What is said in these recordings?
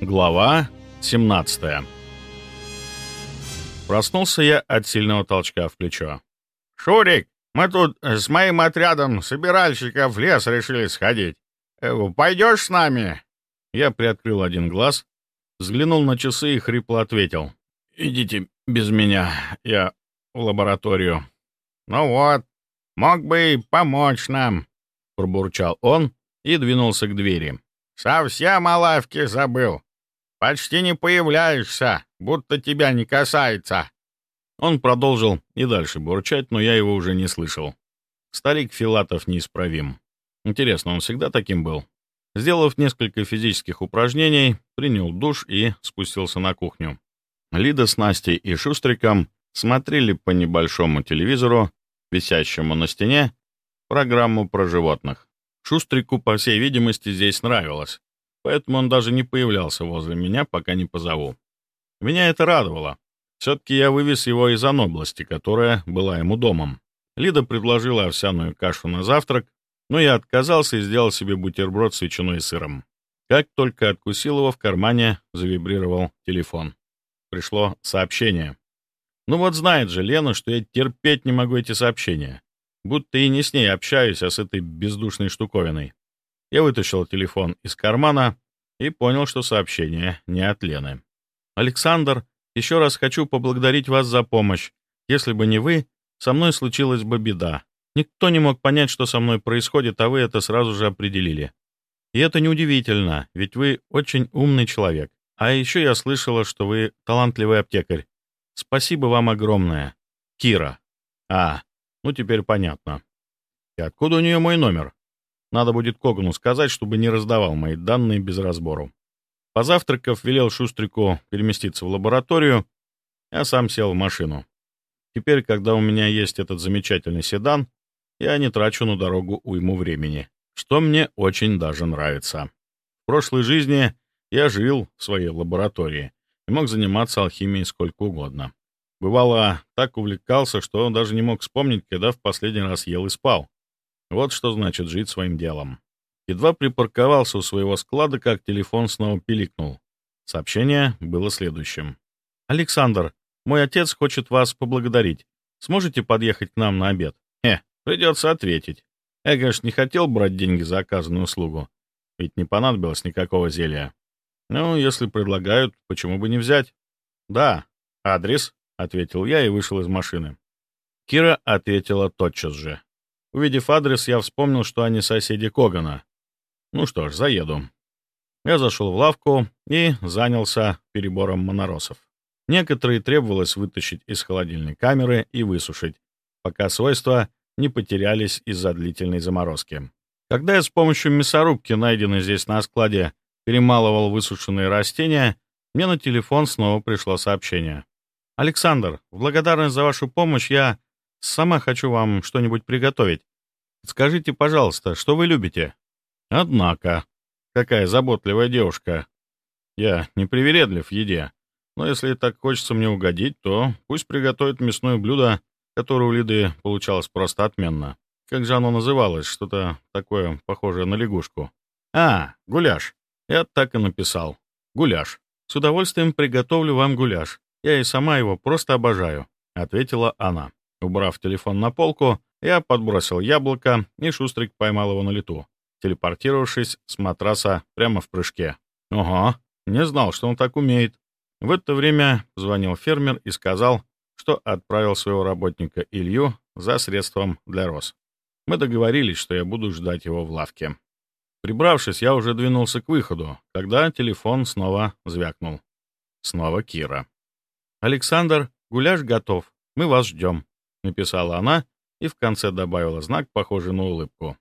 Глава 17 Проснулся я от сильного толчка в плечо. «Шурик, мы тут с моим отрядом собиральщиков в лес решили сходить. Э, пойдешь с нами?» Я приоткрыл один глаз, взглянул на часы и хрипло ответил. «Идите без меня, я в лабораторию». «Ну вот, мог бы и помочь нам», — пробурчал он и двинулся к двери. «Совсем о лавке забыл. Почти не появляешься, будто тебя не касается». Он продолжил и дальше бурчать, но я его уже не слышал. Старик Филатов неисправим. Интересно, он всегда таким был? Сделав несколько физических упражнений, принял душ и спустился на кухню. Лида с Настей и Шустриком смотрели по небольшому телевизору, висящему на стене, программу про животных. Шустрику, по всей видимости, здесь нравилось, поэтому он даже не появлялся возле меня, пока не позову. Меня это радовало. Все-таки я вывез его из Анобласти, которая была ему домом. Лида предложила овсяную кашу на завтрак, но я отказался и сделал себе бутерброд с ветчиной и сыром. Как только откусил его, в кармане завибрировал телефон. Пришло сообщение. Ну вот знает же Лена, что я терпеть не могу эти сообщения. Будто и не с ней общаюсь, а с этой бездушной штуковиной. Я вытащил телефон из кармана и понял, что сообщение не от Лены. «Александр, еще раз хочу поблагодарить вас за помощь. Если бы не вы, со мной случилась бы беда. Никто не мог понять, что со мной происходит, а вы это сразу же определили. И это неудивительно, ведь вы очень умный человек. А еще я слышала, что вы талантливый аптекарь. Спасибо вам огромное. Кира. А, ну теперь понятно. И откуда у нее мой номер? Надо будет Когану сказать, чтобы не раздавал мои данные без разбору. Позавтракав, велел Шустрику переместиться в лабораторию, а сам сел в машину. Теперь, когда у меня есть этот замечательный седан, я не трачу на дорогу уйму времени, что мне очень даже нравится. В прошлой жизни я жил в своей лаборатории и мог заниматься алхимией сколько угодно. Бывало, так увлекался, что даже не мог вспомнить, когда в последний раз ел и спал. Вот что значит жить своим делом. Едва припарковался у своего склада, как телефон снова пиликнул. Сообщение было следующим. «Александр, мой отец хочет вас поблагодарить. Сможете подъехать к нам на обед?» «Хе, придется ответить. Я, конечно, не хотел брать деньги за оказанную услугу, ведь не понадобилось никакого зелья. Ну, если предлагают, почему бы не взять?» «Да, адрес», — ответил я и вышел из машины. Кира ответила тотчас же. Увидев адрес, я вспомнил, что они соседи Когана, ну что ж, заеду. Я зашел в лавку и занялся перебором моноросов. Некоторые требовалось вытащить из холодильной камеры и высушить, пока свойства не потерялись из-за длительной заморозки. Когда я с помощью мясорубки, найденной здесь на складе, перемалывал высушенные растения, мне на телефон снова пришло сообщение. «Александр, в благодарность за вашу помощь я сама хочу вам что-нибудь приготовить. Скажите, пожалуйста, что вы любите?» Однако, какая заботливая девушка. Я не привередлив в еде, но если так хочется мне угодить, то пусть приготовит мясное блюдо, которое у Лиды получалось просто отменно. Как же оно называлось? Что-то такое похожее на лягушку. А, гуляш. Я так и написал. Гуляш. С удовольствием приготовлю вам гуляш. Я и сама его просто обожаю, — ответила она. Убрав телефон на полку, я подбросил яблоко, и Шустрик поймал его на лету телепортировавшись с матраса прямо в прыжке. «Ого, не знал, что он так умеет». В это время звонил фермер и сказал, что отправил своего работника Илью за средством для роз. Мы договорились, что я буду ждать его в лавке. Прибравшись, я уже двинулся к выходу, когда телефон снова звякнул. Снова Кира. «Александр, гуляш готов. Мы вас ждем», — написала она и в конце добавила знак, похожий на улыбку.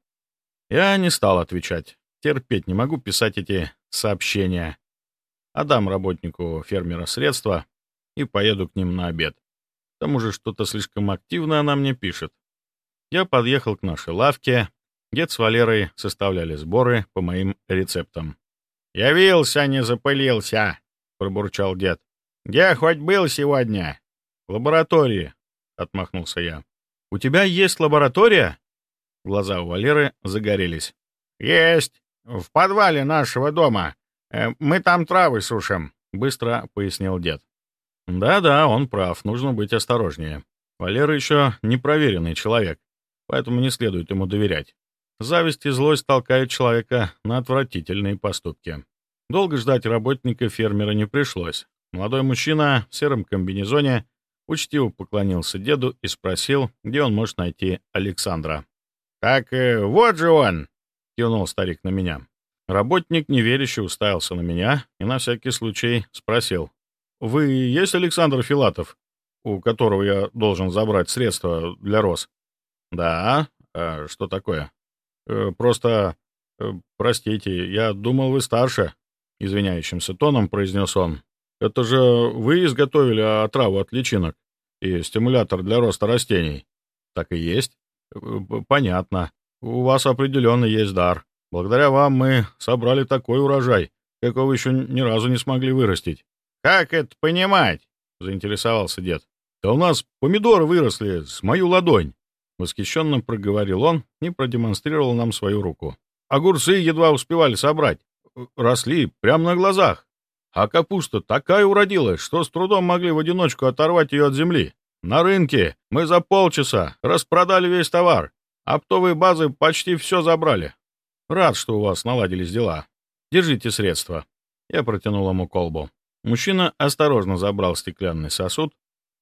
Я не стал отвечать. Терпеть не могу писать эти сообщения. Отдам работнику фермера средства и поеду к ним на обед. К тому же что-то слишком активно она мне пишет. Я подъехал к нашей лавке. Дед с Валерой составляли сборы по моим рецептам. «Явился, не запылился», — пробурчал дед. «Где хоть был сегодня?» «В лаборатории», — отмахнулся я. «У тебя есть лаборатория?» Глаза у Валеры загорелись. «Есть. В подвале нашего дома. Э, «Мы там травы сушим», — быстро пояснил дед. «Да-да, он прав, нужно быть осторожнее. Валера еще непроверенный человек, поэтому не следует ему доверять. Зависть и злость толкают человека на отвратительные поступки. Долго ждать работника фермера не пришлось. Молодой мужчина в сером комбинезоне учтиво поклонился деду и спросил, где он может найти Александра. «Так э, вот же он!» — кивнул старик на меня. Работник неверяще уставился на меня и на всякий случай спросил. «Вы есть Александр Филатов, у которого я должен забрать средства для роз?» «Да. А что такое?» э, «Просто... Э, простите, я думал, вы старше», — извиняющимся тоном произнес он. «Это же вы изготовили отраву от личинок и стимулятор для роста растений?» «Так и есть». Э, «Понятно. У вас определенно есть дар. Благодаря вам мы собрали такой урожай, какого еще ни разу не смогли вырастить». «Как это понимать?» — заинтересовался дед. «Да у нас помидоры выросли с мою ладонь!» Восхищенно проговорил он и продемонстрировал нам свою руку. Огурцы едва успевали собрать. Росли прямо на глазах. А капуста такая уродилась, что с трудом могли в одиночку оторвать ее от земли. На рынке мы за полчаса распродали весь товар. Оптовые базы почти все забрали. Рад, что у вас наладились дела. Держите средства. Я протянул ему колбу. Мужчина осторожно забрал стеклянный сосуд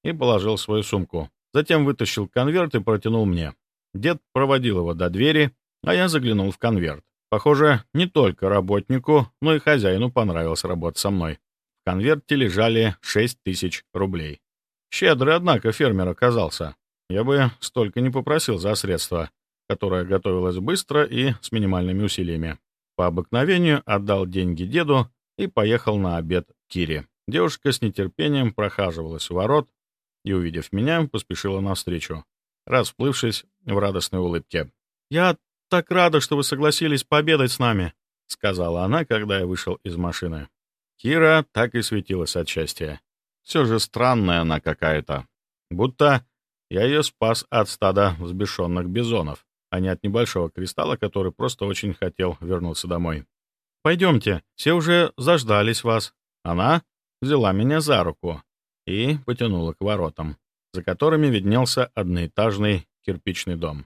и положил свою сумку. Затем вытащил конверт и протянул мне. Дед проводил его до двери, а я заглянул в конверт. Похоже, не только работнику, но и хозяину понравилось работать со мной. В конверте лежали 6 тысяч рублей. Щедрый, однако, фермер оказался. Я бы столько не попросил за средства, которое готовилось быстро и с минимальными усилиями. По обыкновению отдал деньги деду и поехал на обед к Кире. Девушка с нетерпением прохаживалась у ворот и, увидев меня, поспешила навстречу, расплывшись в радостной улыбке. «Я так рада, что вы согласились пообедать с нами», — сказала она, когда я вышел из машины. Кира так и светилась от счастья. Все же странная она какая-то. Будто я ее спас от стада взбешенных бизонов, а не от небольшого кристалла, который просто очень хотел вернуться домой. «Пойдемте, все уже заждались вас». Она взяла меня за руку и потянула к воротам, за которыми виднелся одноэтажный кирпичный дом.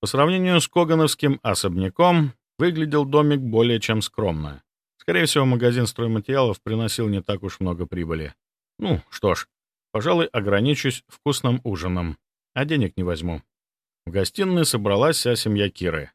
По сравнению с Когановским особняком, выглядел домик более чем скромно. Скорее всего, магазин стройматериалов приносил не так уж много прибыли. Ну, что ж, пожалуй, ограничусь вкусным ужином, а денег не возьму. В гостиной собралась вся семья Киры,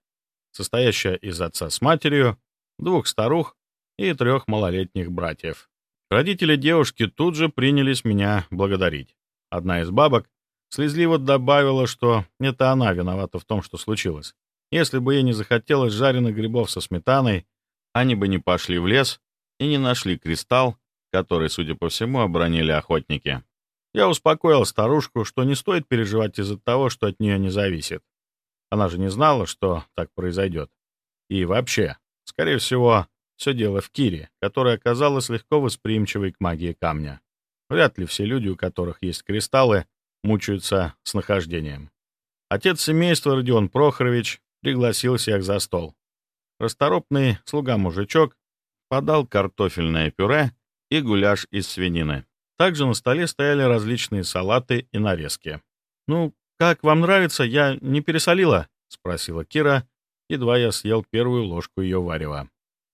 состоящая из отца с матерью, двух старух и трех малолетних братьев. Родители девушки тут же принялись меня благодарить. Одна из бабок слезливо добавила, что это она виновата в том, что случилось. Если бы ей не захотелось жареных грибов со сметаной, они бы не пошли в лес и не нашли кристалл, который, судя по всему, обронили охотники. Я успокоил старушку, что не стоит переживать из-за того, что от нее не зависит. Она же не знала, что так произойдет. И вообще, скорее всего, все дело в Кире, которая оказалась легко восприимчивой к магии камня. Вряд ли все люди, у которых есть кристаллы, мучаются с нахождением. Отец семейства Родион Прохорович пригласил всех за стол. Расторопный слуга-мужичок подал картофельное пюре и гуляш из свинины. Также на столе стояли различные салаты и нарезки. «Ну, как вам нравится? Я не пересолила?» — спросила Кира, едва я съел первую ложку ее варева.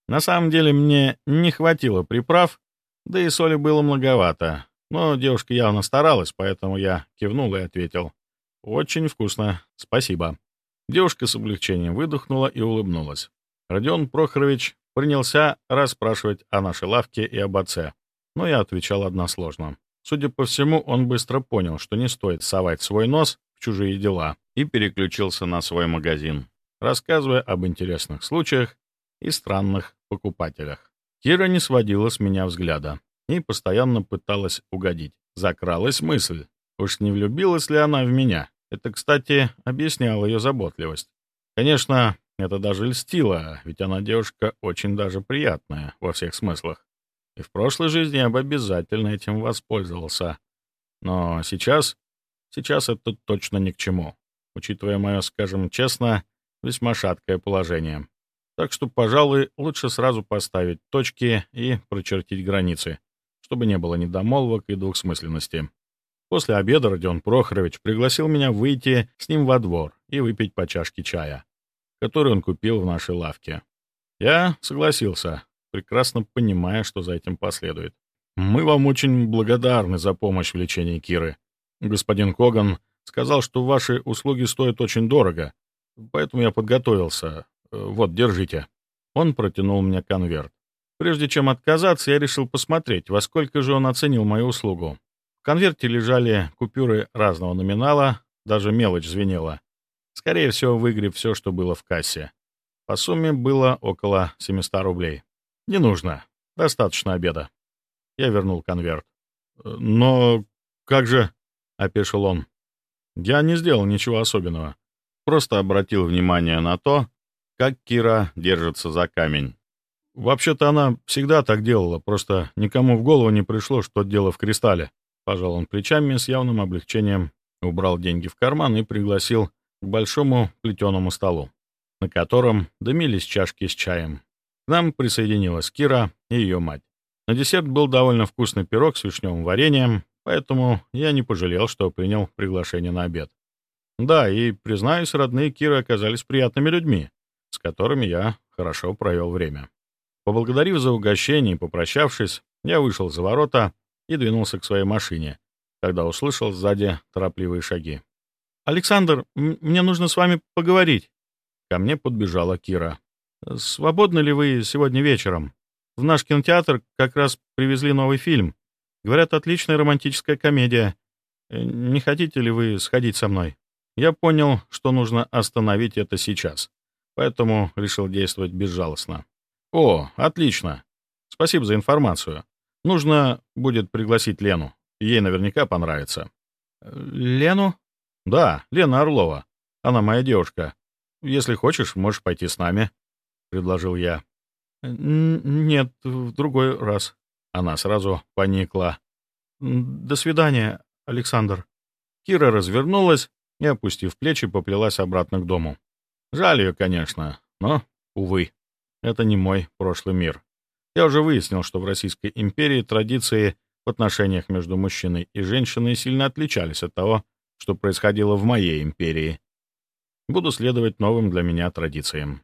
На самом деле мне не хватило приправ, да и соли было многовато. Но девушка явно старалась, поэтому я кивнул и ответил. «Очень вкусно. Спасибо». Девушка с облегчением выдохнула и улыбнулась. Родион Прохорович принялся расспрашивать о нашей лавке и об отце, но я отвечал односложно. Судя по всему, он быстро понял, что не стоит совать свой нос в чужие дела, и переключился на свой магазин, рассказывая об интересных случаях и странных покупателях. Кира не сводила с меня взгляда и постоянно пыталась угодить. Закралась мысль, уж не влюбилась ли она в меня. Это, кстати, объясняло ее заботливость. Конечно, это даже льстило, ведь она девушка очень даже приятная во всех смыслах. И в прошлой жизни я бы обязательно этим воспользовался. Но сейчас... Сейчас это точно ни к чему, учитывая мое, скажем честно, весьма шаткое положение. Так что, пожалуй, лучше сразу поставить точки и прочертить границы, чтобы не было недомолвок и двухсмысленности. После обеда Родион Прохорович пригласил меня выйти с ним во двор и выпить по чашке чая, который он купил в нашей лавке. Я согласился, прекрасно понимая, что за этим последует. «Мы вам очень благодарны за помощь в лечении Киры. Господин Коган сказал, что ваши услуги стоят очень дорого, поэтому я подготовился. Вот, держите». Он протянул мне конверт. Прежде чем отказаться, я решил посмотреть, во сколько же он оценил мою услугу. В конверте лежали купюры разного номинала, даже мелочь звенела. Скорее всего, выгреб все, что было в кассе. По сумме было около 700 рублей. «Не нужно. Достаточно обеда». Я вернул конверт. «Но как же...» — опешил он. «Я не сделал ничего особенного. Просто обратил внимание на то, как Кира держится за камень. Вообще-то она всегда так делала, просто никому в голову не пришло, что дело в кристалле». Пожал он плечами с явным облегчением, убрал деньги в карман и пригласил к большому плетеному столу, на котором дымились чашки с чаем. К нам присоединилась Кира и ее мать. На десерт был довольно вкусный пирог с вишневым вареньем, поэтому я не пожалел, что принял приглашение на обед. Да, и, признаюсь, родные Киры оказались приятными людьми, с которыми я хорошо провел время. Поблагодарив за угощение и попрощавшись, я вышел за ворота и двинулся к своей машине, когда услышал сзади торопливые шаги. «Александр, мне нужно с вами поговорить». Ко мне подбежала Кира. «Свободны ли вы сегодня вечером? В наш кинотеатр как раз привезли новый фильм. Говорят, отличная романтическая комедия. Э, не хотите ли вы сходить со мной?» Я понял, что нужно остановить это сейчас, поэтому решил действовать безжалостно. «О, отлично. Спасибо за информацию. Нужно будет пригласить Лену. Ей наверняка понравится». «Лену?» «Да, Лена Орлова. Она моя девушка. Если хочешь, можешь пойти с нами», — предложил я. «Нет, в другой раз». Она сразу поникла. «До свидания, Александр». Кира развернулась и, опустив плечи, поплелась обратно к дому. Жаль ее, конечно, но, увы, это не мой прошлый мир. Я уже выяснил, что в Российской империи традиции в отношениях между мужчиной и женщиной сильно отличались от того, что происходило в моей империи. Буду следовать новым для меня традициям.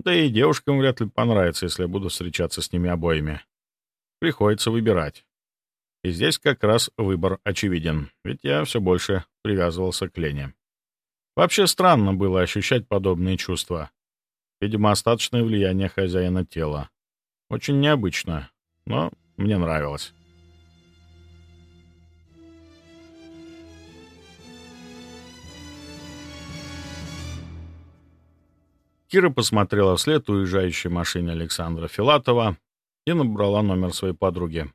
Да и девушкам вряд ли понравится, если я буду встречаться с ними обоими. Приходится выбирать. И здесь как раз выбор очевиден, ведь я все больше привязывался к Лене. Вообще странно было ощущать подобные чувства. Видимо, остаточное влияние хозяина тела. Очень необычно, но мне нравилось. Кира посмотрела вслед уезжающей машине Александра Филатова и набрала номер своей подруги.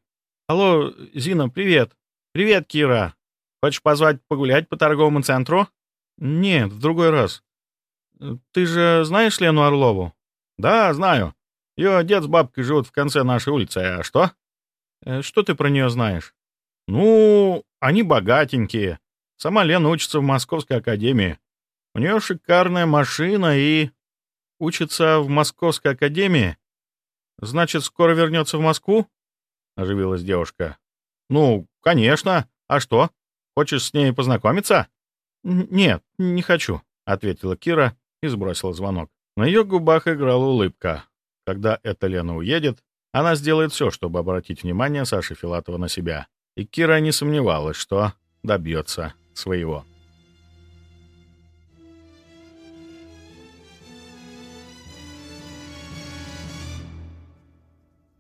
«Алло, Зина, привет!» «Привет, Кира! Хочешь позвать погулять по торговому центру?» «Нет, в другой раз. Ты же знаешь Лену Орлову?» «Да, знаю. Ее дед с бабкой живут в конце нашей улицы. А что?» «Э, «Что ты про нее знаешь?» «Ну, они богатенькие. Сама Лена учится в Московской академии. У нее шикарная машина и...» учится в Московской академии? Значит, скоро вернется в Москву?» — оживилась девушка. «Ну, конечно. А что? Хочешь с ней познакомиться?» «Нет, не хочу», — ответила Кира и сбросила звонок. На ее губах играла улыбка. Когда эта Лена уедет, она сделает все, чтобы обратить внимание Саши Филатова на себя. И Кира не сомневалась, что добьется своего.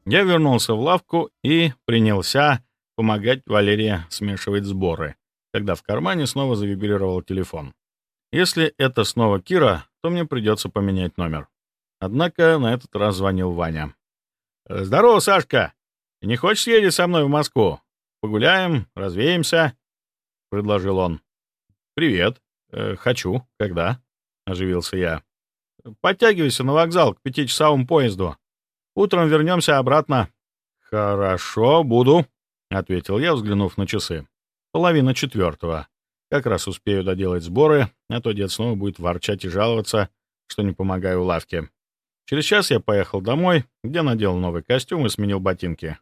Я вернулся в лавку и принялся помогать Валерии смешивать сборы, когда в кармане снова завибрировал телефон. Если это снова Кира, то мне придется поменять номер. Однако на этот раз звонил Ваня. «Здорово, Сашка! Не хочешь съездить со мной в Москву? Погуляем, развеемся?» — предложил он. «Привет. Э, хочу. Когда?» — оживился я. «Подтягивайся на вокзал к пятичасовому поезду. Утром вернемся обратно». «Хорошо, буду», — ответил я, взглянув на часы. «Половина четвертого. Как раз успею доделать сборы, а то дед снова будет ворчать и жаловаться, что не помогаю лавке. Через час я поехал домой, где надел новый костюм и сменил ботинки.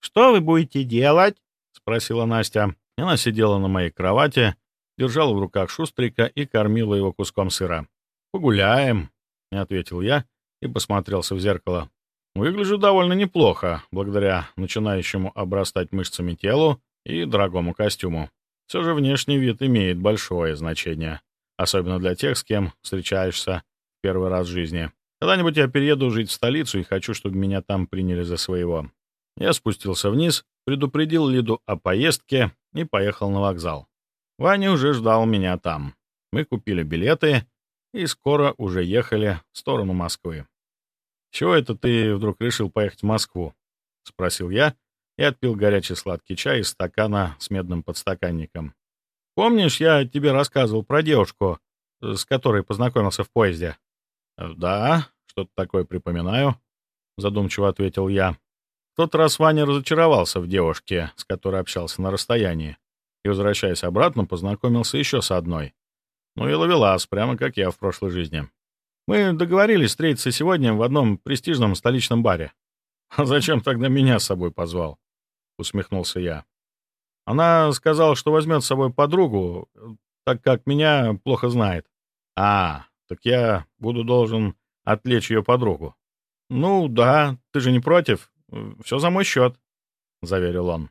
«Что вы будете делать?» — спросила Настя. Она сидела на моей кровати, держала в руках шустрика и кормила его куском сыра. «Погуляем», — ответил я и посмотрелся в зеркало. Выгляжу довольно неплохо, благодаря начинающему обрастать мышцами телу и дорогому костюму. Все же внешний вид имеет большое значение, особенно для тех, с кем встречаешься в первый раз в жизни. Когда-нибудь я перееду жить в столицу и хочу, чтобы меня там приняли за своего. Я спустился вниз, предупредил Лиду о поездке и поехал на вокзал. Ваня уже ждал меня там. Мы купили билеты и скоро уже ехали в сторону Москвы. «Чего это ты вдруг решил поехать в Москву?» — спросил я и отпил горячий сладкий чай из стакана с медным подстаканником. «Помнишь, я тебе рассказывал про девушку, с которой познакомился в поезде?» «Да, что-то такое припоминаю», — задумчиво ответил я. В тот раз Ваня разочаровался в девушке, с которой общался на расстоянии, и, возвращаясь обратно, познакомился еще с одной. Ну и ловелас, прямо как я в прошлой жизни. Мы договорились встретиться сегодня в одном престижном столичном баре. «А зачем тогда меня с собой позвал?» — усмехнулся я. Она сказала, что возьмет с собой подругу, так как меня плохо знает. «А, так я буду должен отвлечь ее подругу». «Ну да, ты же не против? Все за мой счет», — заверил он.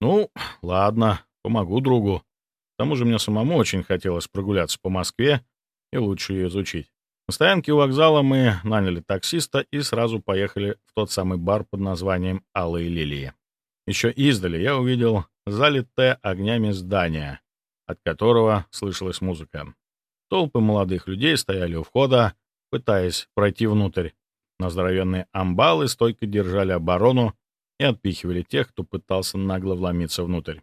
«Ну, ладно, помогу другу. К тому же мне самому очень хотелось прогуляться по Москве и лучше ее изучить. На стоянке у вокзала мы наняли таксиста и сразу поехали в тот самый бар под названием «Алые лилии». Еще издали я увидел залитое огнями здание, от которого слышалась музыка. Толпы молодых людей стояли у входа, пытаясь пройти внутрь. На здоровенные амбалы стойко держали оборону и отпихивали тех, кто пытался нагло вломиться внутрь.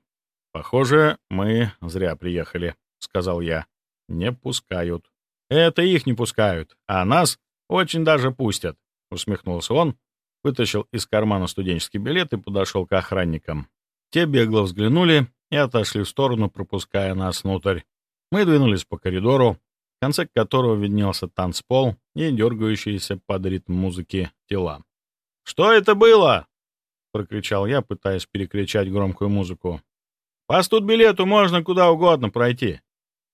«Похоже, мы зря приехали», — сказал я. «Не пускают». «Это их не пускают, а нас очень даже пустят», — усмехнулся он, вытащил из кармана студенческий билет и подошел к охранникам. Те бегло взглянули и отошли в сторону, пропуская нас внутрь. Мы двинулись по коридору, в конце которого виднелся танцпол и дергающиеся под ритм музыки тела. «Что это было?» — прокричал я, пытаясь перекричать громкую музыку. По билету можно куда угодно пройти.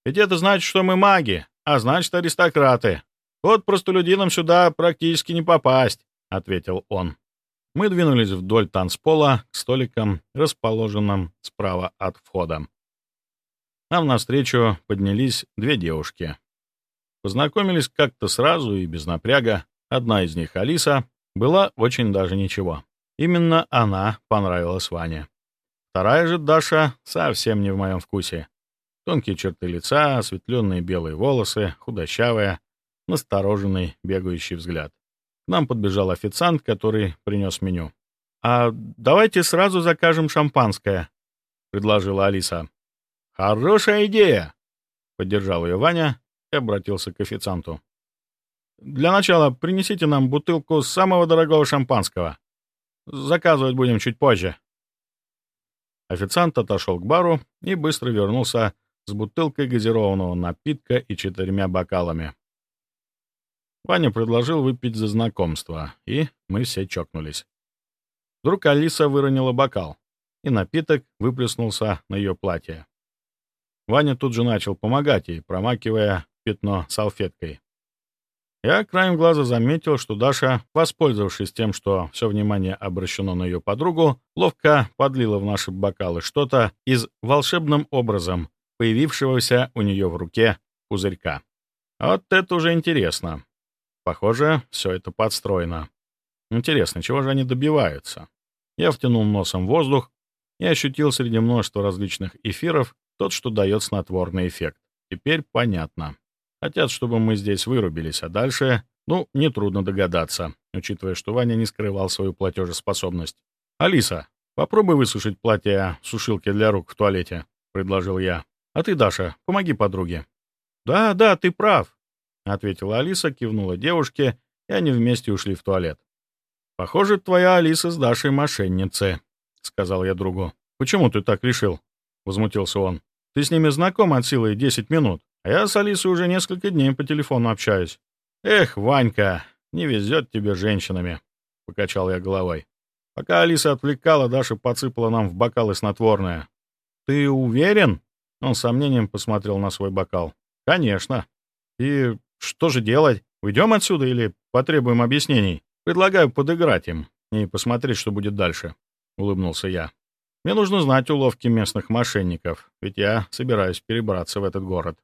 Ведь это значит, что мы маги, а значит, аристократы. Вот простолюдинам сюда практически не попасть», — ответил он. Мы двинулись вдоль танцпола к столикам, расположенным справа от входа. Нам навстречу поднялись две девушки. Познакомились как-то сразу и без напряга. Одна из них, Алиса, была очень даже ничего. Именно она понравилась Ване. Вторая же Даша совсем не в моем вкусе. Тонкие черты лица, осветленные белые волосы, худощавая, настороженный, бегающий взгляд. Нам подбежал официант, который принес меню. «А давайте сразу закажем шампанское», — предложила Алиса. «Хорошая идея!» — поддержал ее Ваня и обратился к официанту. «Для начала принесите нам бутылку самого дорогого шампанского. Заказывать будем чуть позже». Официант отошел к бару и быстро вернулся с бутылкой газированного напитка и четырьмя бокалами. Ваня предложил выпить за знакомство, и мы все чокнулись. Вдруг Алиса выронила бокал, и напиток выплеснулся на ее платье. Ваня тут же начал помогать ей, промакивая пятно салфеткой. Я краем глаза заметил, что Даша, воспользовавшись тем, что все внимание обращено на ее подругу, ловко подлила в наши бокалы что-то из волшебным образом появившегося у нее в руке пузырька. Вот это уже интересно. Похоже, все это подстроено. Интересно, чего же они добиваются? Я втянул носом воздух и ощутил среди множества различных эфиров тот, что дает снотворный эффект. Теперь понятно. Хотят, чтобы мы здесь вырубились, а дальше, ну, нетрудно догадаться, учитывая, что Ваня не скрывал свою платежеспособность. «Алиса, попробуй высушить платье в сушилке для рук в туалете», — предложил я. «А ты, Даша, помоги подруге». «Да, да, ты прав», — ответила Алиса, кивнула девушке, и они вместе ушли в туалет. «Похоже, твоя Алиса с Дашей мошенницы», — сказал я другу. «Почему ты так решил?» — возмутился он. «Ты с ними знаком от силы десять минут. А я с Алисой уже несколько дней по телефону общаюсь. Эх, Ванька, Не везет тебе женщинами», — покачал я головой. Пока Алиса отвлекала, Даша подсыпала нам в бокалы снотворное. «Ты уверен?» Он с сомнением посмотрел на свой бокал. «Конечно. И что же делать? Уйдем отсюда или потребуем объяснений? Предлагаю подыграть им и посмотреть, что будет дальше», — улыбнулся я. «Мне нужно знать уловки местных мошенников, ведь я собираюсь перебраться в этот город».